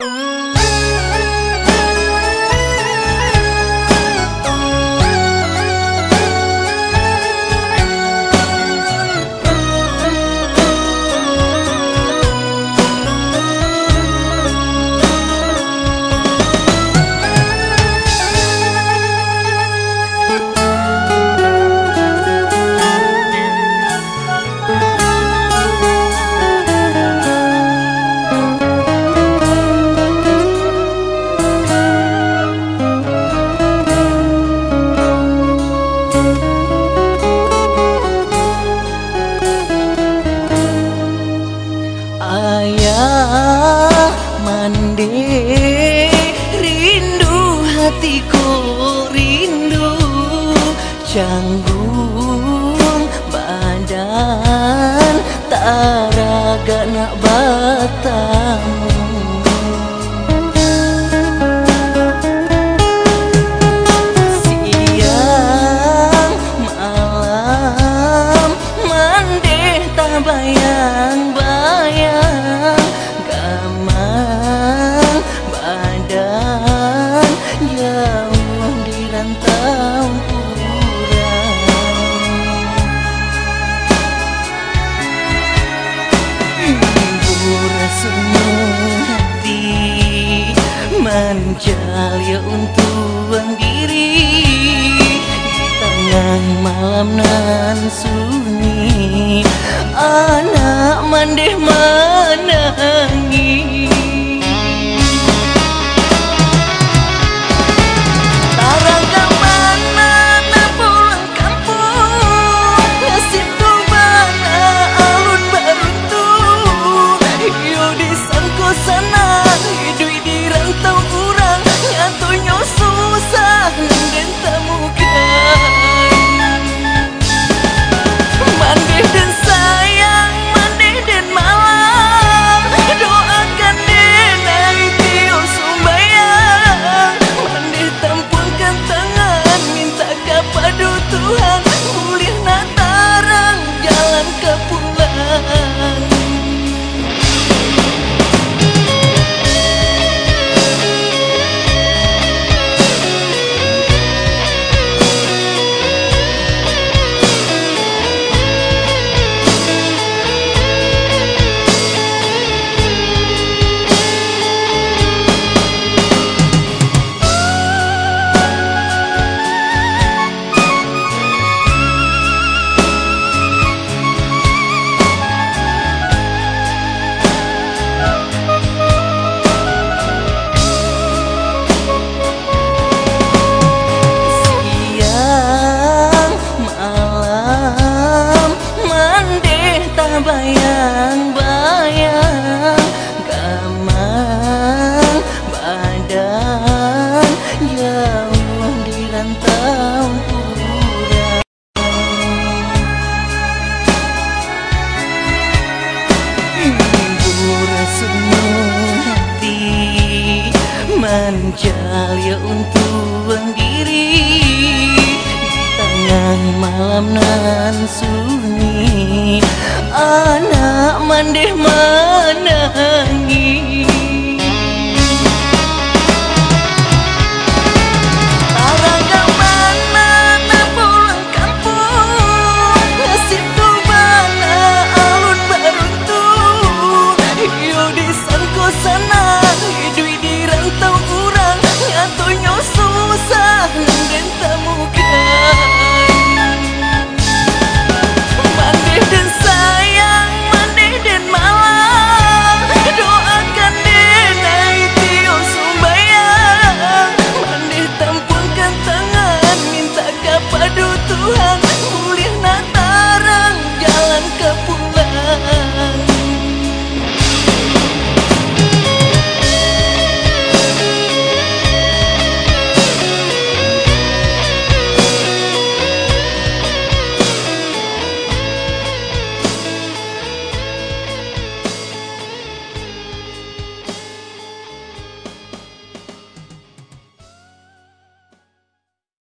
Mm-hmm. Canggung badan taraga nak batamu siang malam mandeh tak bayang bayang menjalya untuk diri di tengah malam nan sunyi. Anak mandeh menangis pulihlah natarang jalan ke pulau bayang-bayang Gamang badan jauh di rantau Hibur semua hati untuk Di tengah malam nan sunyi anak mandeh